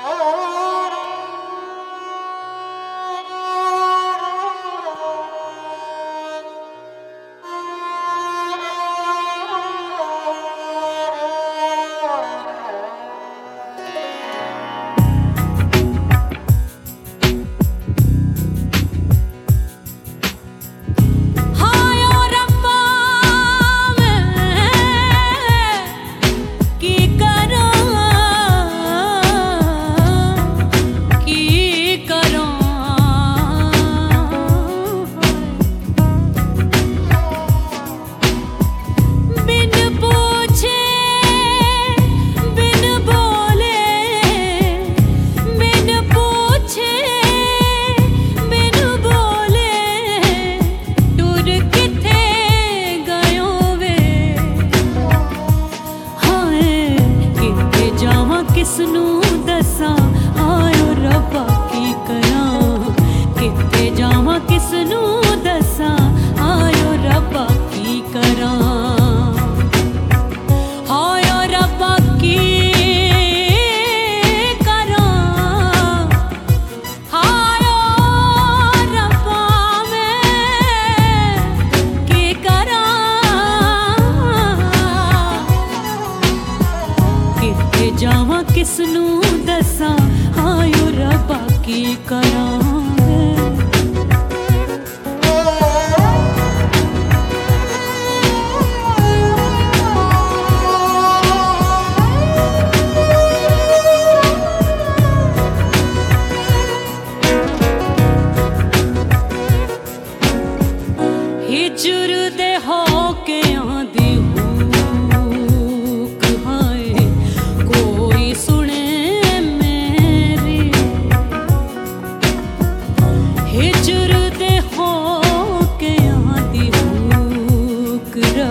Oh! उसनू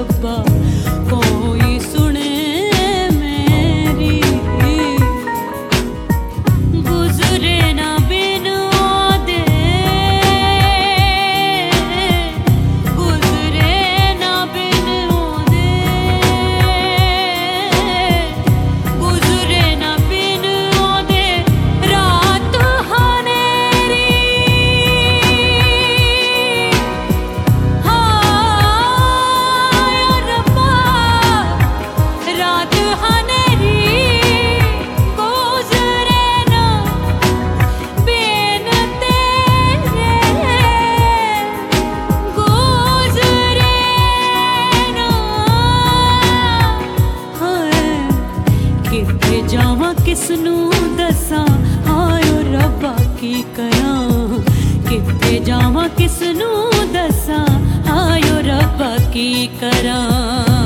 above. ਕਿਸ ਦੱਸਾਂ Ohio ਰੱਬਾ ਕੀ ਕਰਾਂ? ਕਿੱਥੇ ਜਾਵਾਂ ਕਿਸ ਦੱਸਾਂ? ਹਾਇਓ ਰੱਬਾ ਕੀ ਕਰਾਂ?